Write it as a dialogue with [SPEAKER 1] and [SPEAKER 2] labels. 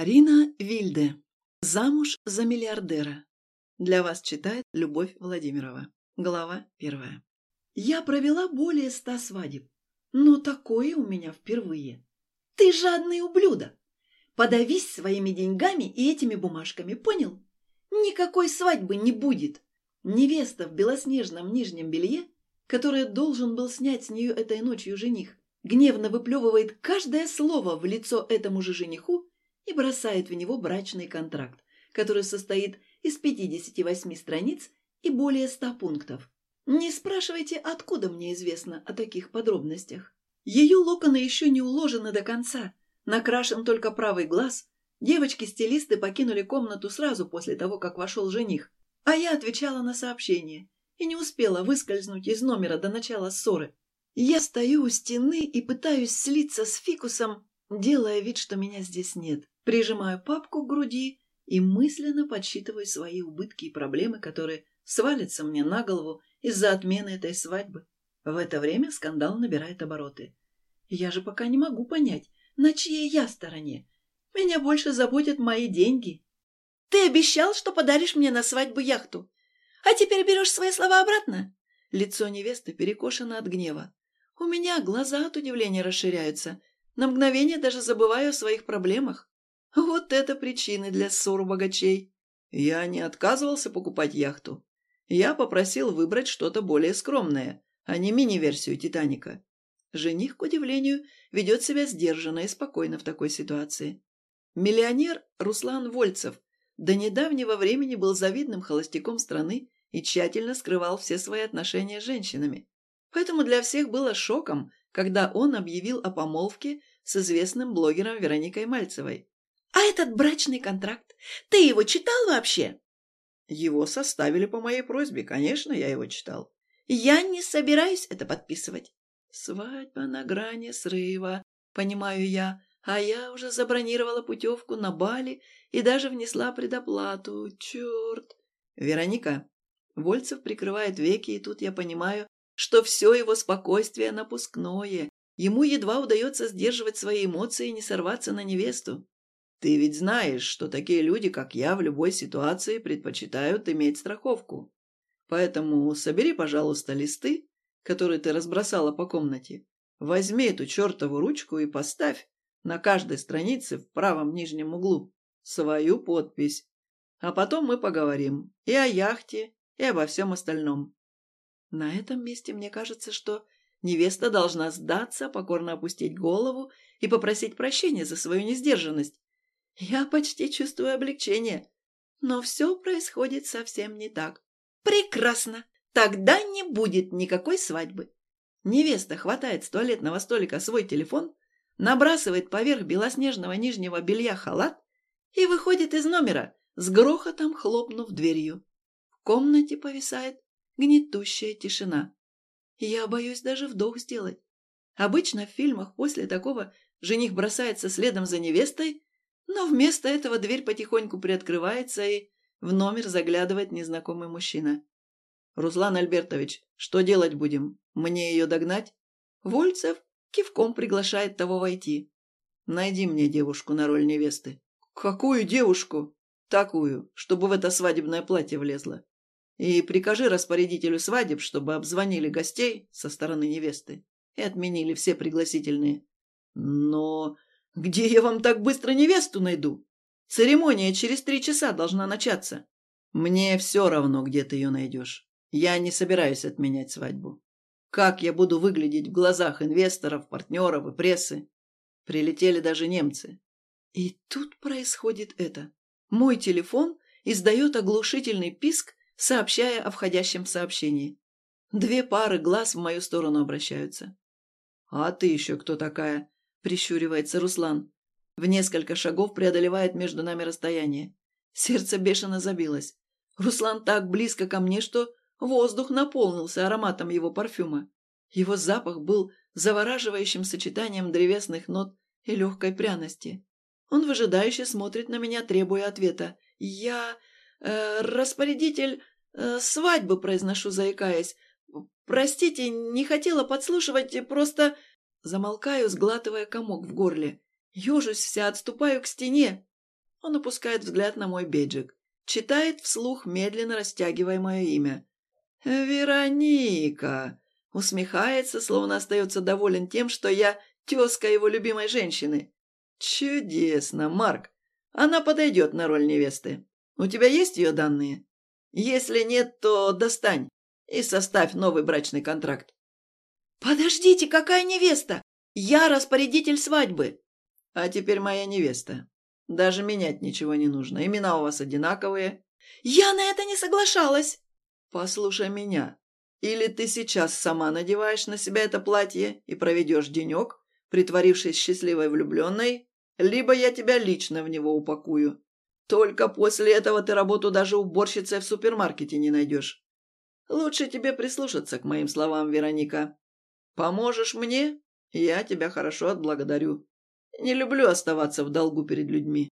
[SPEAKER 1] Арина Вильде. Замуж за миллиардера. Для вас читает Любовь Владимирова. Глава первая. Я провела более ста свадеб, но такое у меня впервые. Ты жадный ублюдок! Подавись своими деньгами и этими бумажками, понял? Никакой свадьбы не будет. Невеста в белоснежном нижнем белье, которое должен был снять с нее этой ночью жених, гневно выплевывает каждое слово в лицо этому же жениху и бросает в него брачный контракт, который состоит из 58 страниц и более 100 пунктов. Не спрашивайте, откуда мне известно о таких подробностях. Ее локоны еще не уложены до конца, накрашен только правый глаз. Девочки-стилисты покинули комнату сразу после того, как вошел жених, а я отвечала на сообщение и не успела выскользнуть из номера до начала ссоры. Я стою у стены и пытаюсь слиться с фикусом, делая вид, что меня здесь нет прижимаю папку к груди и мысленно подсчитываю свои убытки и проблемы, которые свалятся мне на голову из-за отмены этой свадьбы. В это время скандал набирает обороты. Я же пока не могу понять, на чьей я стороне. Меня больше заботят мои деньги. Ты обещал, что подаришь мне на свадьбу яхту. А теперь берешь свои слова обратно? Лицо невесты перекошено от гнева. У меня глаза от удивления расширяются. На мгновение даже забываю о своих проблемах. Вот это причины для ссор у богачей. Я не отказывался покупать яхту. Я попросил выбрать что-то более скромное, а не мини-версию «Титаника». Жених, к удивлению, ведет себя сдержанно и спокойно в такой ситуации. Миллионер Руслан Вольцев до недавнего времени был завидным холостяком страны и тщательно скрывал все свои отношения с женщинами. Поэтому для всех было шоком, когда он объявил о помолвке с известным блогером Вероникой Мальцевой. А этот брачный контракт, ты его читал вообще? Его составили по моей просьбе, конечно, я его читал. Я не собираюсь это подписывать. Свадьба на грани срыва, понимаю я, а я уже забронировала путевку на Бали и даже внесла предоплату. Черт! Вероника, Вольцев прикрывает веки, и тут я понимаю, что все его спокойствие напускное. Ему едва удается сдерживать свои эмоции и не сорваться на невесту. Ты ведь знаешь, что такие люди, как я, в любой ситуации предпочитают иметь страховку. Поэтому собери, пожалуйста, листы, которые ты разбросала по комнате. Возьми эту чертову ручку и поставь на каждой странице в правом нижнем углу свою подпись. А потом мы поговорим и о яхте, и обо всем остальном. На этом месте мне кажется, что невеста должна сдаться, покорно опустить голову и попросить прощения за свою несдержанность. Я почти чувствую облегчение. Но все происходит совсем не так. Прекрасно. Тогда не будет никакой свадьбы. Невеста хватает с туалетного столика свой телефон, набрасывает поверх белоснежного нижнего белья халат и выходит из номера, с грохотом хлопнув дверью. В комнате повисает гнетущая тишина. Я боюсь даже вдох сделать. Обычно в фильмах после такого жених бросается следом за невестой, но вместо этого дверь потихоньку приоткрывается, и в номер заглядывает незнакомый мужчина. «Руслан Альбертович, что делать будем? Мне ее догнать?» Вольцев кивком приглашает того войти. «Найди мне девушку на роль невесты». «Какую девушку?» «Такую, чтобы в это свадебное платье влезла. И прикажи распорядителю свадеб, чтобы обзвонили гостей со стороны невесты и отменили все пригласительные». «Но «Где я вам так быстро невесту найду? Церемония через три часа должна начаться». «Мне все равно, где ты ее найдешь. Я не собираюсь отменять свадьбу. Как я буду выглядеть в глазах инвесторов, партнеров и прессы? Прилетели даже немцы». И тут происходит это. Мой телефон издает оглушительный писк, сообщая о входящем сообщении. Две пары глаз в мою сторону обращаются. «А ты еще кто такая?» – прищуривается Руслан. В несколько шагов преодолевает между нами расстояние. Сердце бешено забилось. Руслан так близко ко мне, что воздух наполнился ароматом его парфюма. Его запах был завораживающим сочетанием древесных нот и легкой пряности. Он выжидающе смотрит на меня, требуя ответа. «Я... Э, распорядитель э, свадьбы», – произношу, заикаясь. «Простите, не хотела подслушивать, просто...» Замолкаю, сглатывая комок в горле. Ёжусь вся, отступаю к стене. Он опускает взгляд на мой бейджик. Читает вслух, медленно растягивая мое имя. «Вероника!» Усмехается, словно остается доволен тем, что я тезка его любимой женщины. «Чудесно, Марк! Она подойдет на роль невесты. У тебя есть ее данные? Если нет, то достань и составь новый брачный контракт». «Подождите, какая невеста? Я распорядитель свадьбы!» «А теперь моя невеста. Даже менять ничего не нужно. Имена у вас одинаковые». «Я на это не соглашалась!» «Послушай меня. Или ты сейчас сама надеваешь на себя это платье и проведешь денек, притворившись счастливой влюбленной, либо я тебя лично в него упакую. Только после этого ты работу даже уборщицей в супермаркете не найдешь. Лучше тебе прислушаться к моим словам, Вероника. Поможешь мне, я тебя хорошо отблагодарю. Не люблю оставаться в долгу перед людьми.